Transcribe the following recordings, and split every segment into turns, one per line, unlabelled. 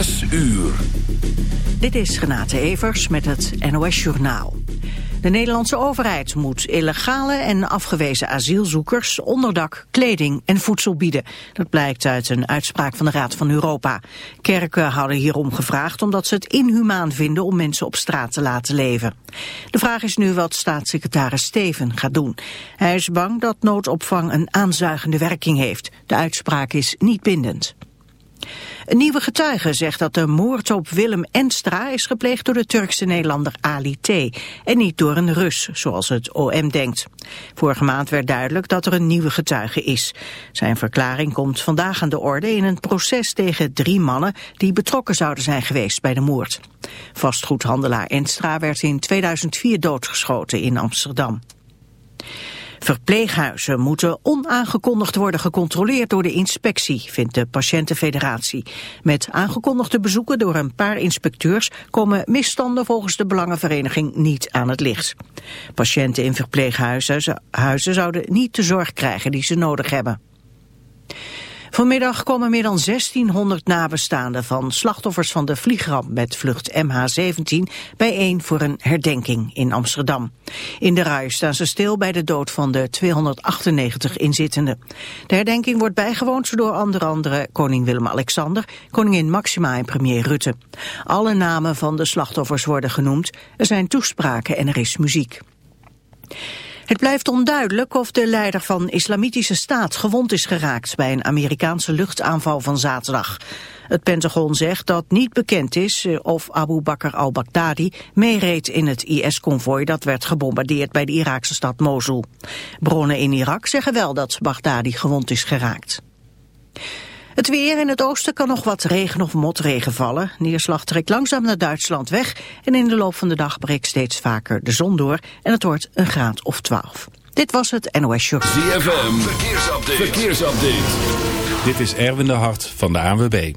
6 uur.
Dit is Renate Evers met het NOS Journaal. De Nederlandse overheid moet illegale en afgewezen asielzoekers onderdak, kleding en voedsel bieden. Dat blijkt uit een uitspraak van de Raad van Europa. Kerken hadden hierom gevraagd omdat ze het inhumaan vinden om mensen op straat te laten leven. De vraag is nu wat staatssecretaris Steven gaat doen. Hij is bang dat noodopvang een aanzuigende werking heeft. De uitspraak is niet bindend. Een nieuwe getuige zegt dat de moord op Willem Enstra is gepleegd door de Turkse Nederlander Ali T. En niet door een Rus, zoals het OM denkt. Vorige maand werd duidelijk dat er een nieuwe getuige is. Zijn verklaring komt vandaag aan de orde in een proces tegen drie mannen die betrokken zouden zijn geweest bij de moord. Vastgoedhandelaar Enstra werd in 2004 doodgeschoten in Amsterdam. Verpleeghuizen moeten onaangekondigd worden gecontroleerd door de inspectie, vindt de Patiëntenfederatie. Met aangekondigde bezoeken door een paar inspecteurs komen misstanden volgens de Belangenvereniging niet aan het licht. Patiënten in verpleeghuizen huizen zouden niet de zorg krijgen die ze nodig hebben. Vanmiddag komen meer dan 1600 nabestaanden van slachtoffers van de vliegramp met vlucht MH17 bijeen voor een herdenking in Amsterdam. In de rui staan ze stil bij de dood van de 298 inzittenden. De herdenking wordt bijgewoond door onder andere koning Willem-Alexander, koningin Maxima en premier Rutte. Alle namen van de slachtoffers worden genoemd, er zijn toespraken en er is muziek. Het blijft onduidelijk of de leider van Islamitische Staat gewond is geraakt bij een Amerikaanse luchtaanval van zaterdag. Het Pentagon zegt dat niet bekend is eh, of Abu Bakr al-Baghdadi meereed in het IS-convoy dat werd gebombardeerd bij de Iraakse stad Mosul. Bronnen in Irak zeggen wel dat Baghdadi gewond is geraakt. Het weer in het oosten kan nog wat regen of motregen vallen. Neerslag trekt langzaam naar Duitsland weg en in de loop van de dag breekt steeds vaker de zon door en het wordt een graad of 12. Dit was het NOS Show.
ZFM, verkeersupdate. verkeersupdate.
Dit is Erwin de Hart van de ANWB.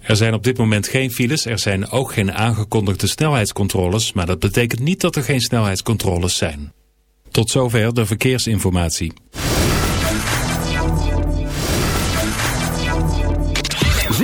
Er zijn op dit moment geen files, er zijn ook geen aangekondigde snelheidscontroles, maar dat betekent niet dat er geen snelheidscontroles zijn. Tot zover de verkeersinformatie.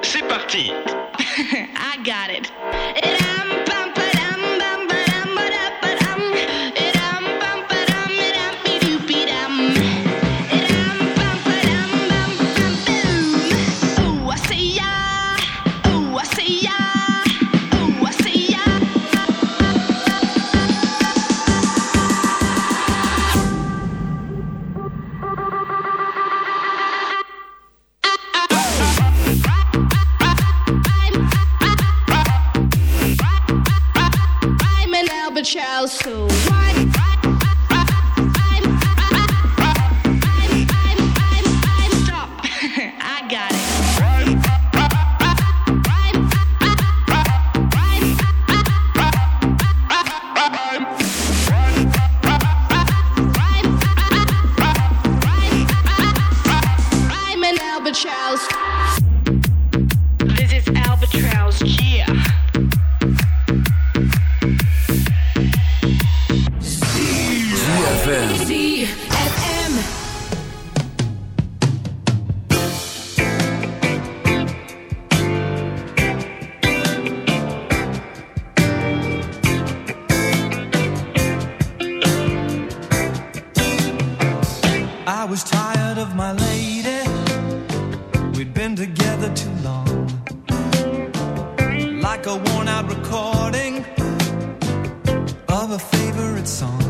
C'est parti
I got it.
song.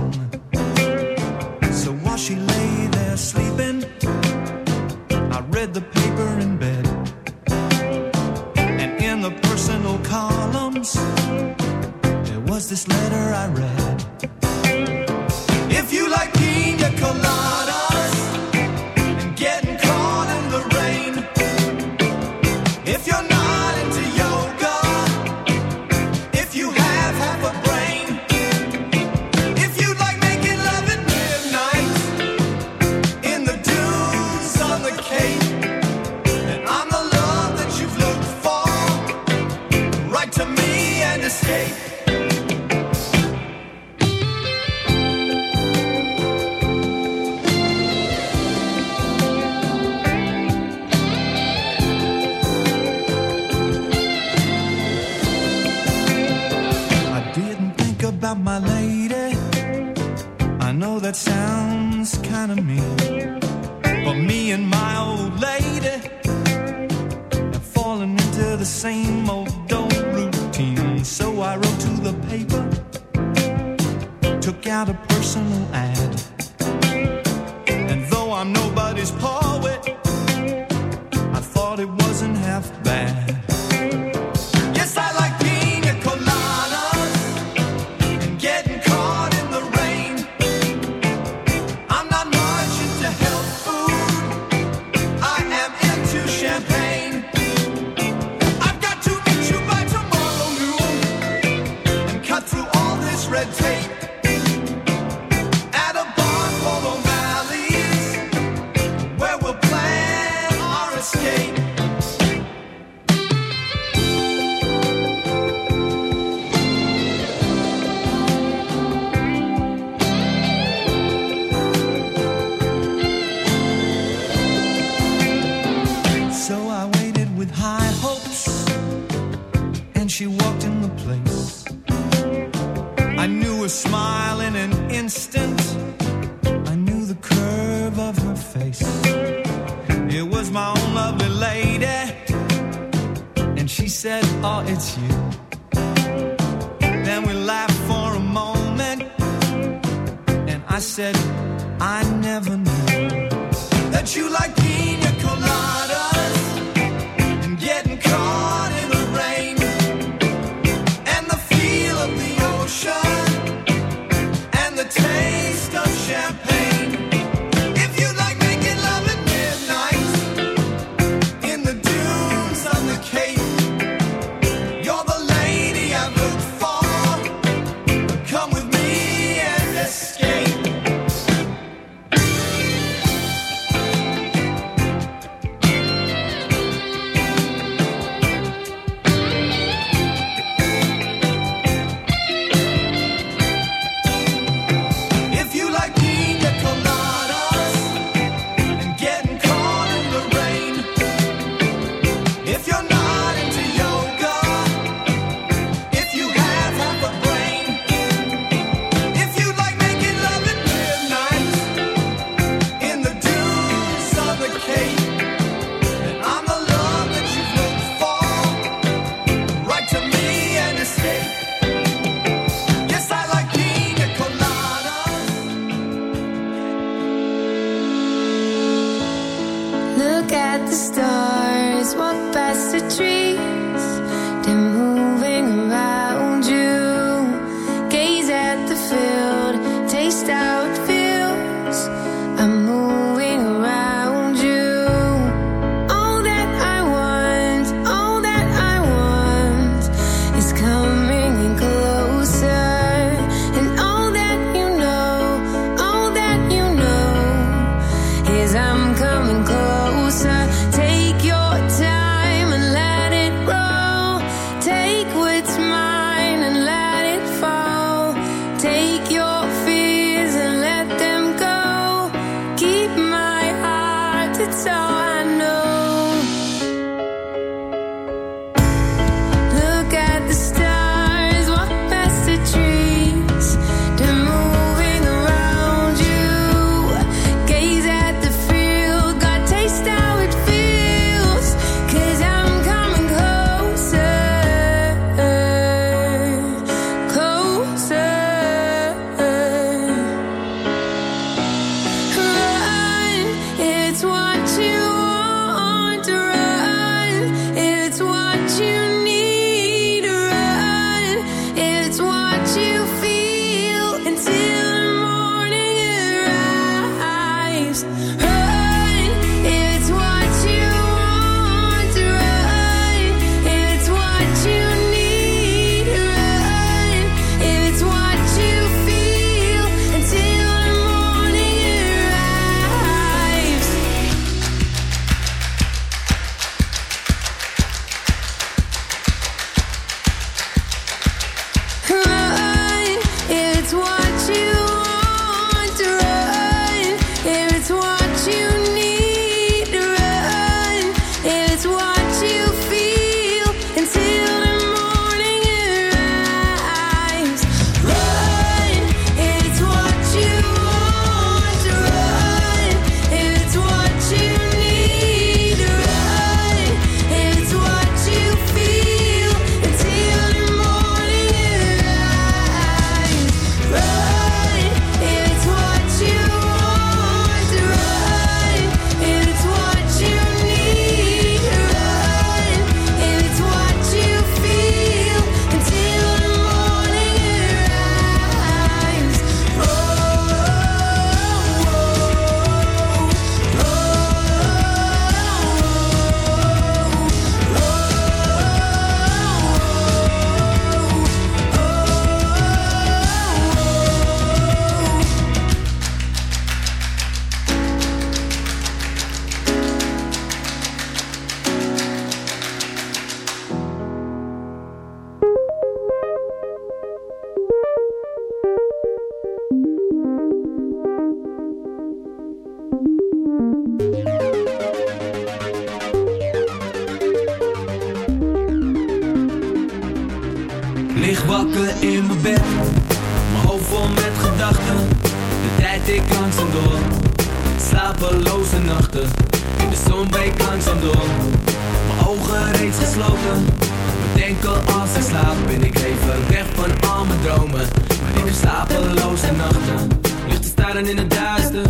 In het duister.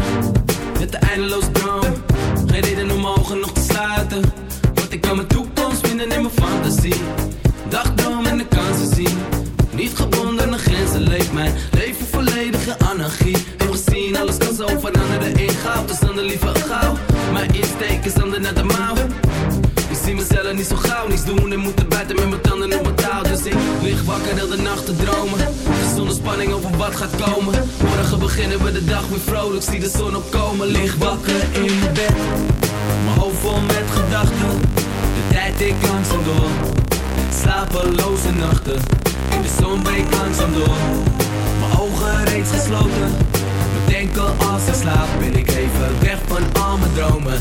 Met de eindeloze droom, geen reden om ogen nog te sluiten. Want ik kan mijn toekomst vinden in mijn fantasie. Dagdroom en de kansen zien. Niet gebonden aan grenzen leeft mijn leven volledige anarchie. Heb gezien, alles kan zo veranderen in goud. Dus dan de liever gauw. Mijn insteek is dan de net de. Ik zie mezelf niet zo gauw, niets doen en moeten buiten met mijn tanden op mijn touw. Dus ik lig wakker heel de nacht te dromen. Spanning over wat gaat komen. Morgen beginnen we de dag weer vrolijk, zie de zon opkomen. Lig wakker in mijn bed, mijn hoofd vol met gedachten. De tijd ik langzaam door, slapeloze nachten. In de zon breekt langzaam door, mijn ogen reeds gesloten. Bedenken als ik slaap, ben ik even weg van al mijn dromen.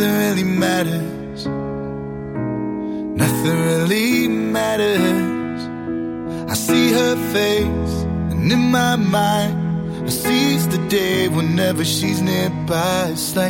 nothing really matters. Nothing really matters. I see her face, and in my mind, I seize the day whenever she's nearby. It's like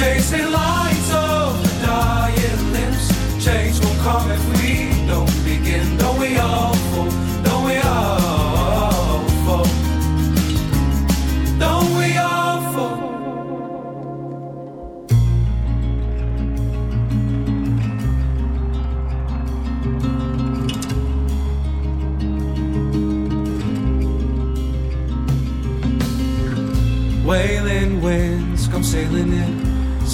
chasing love.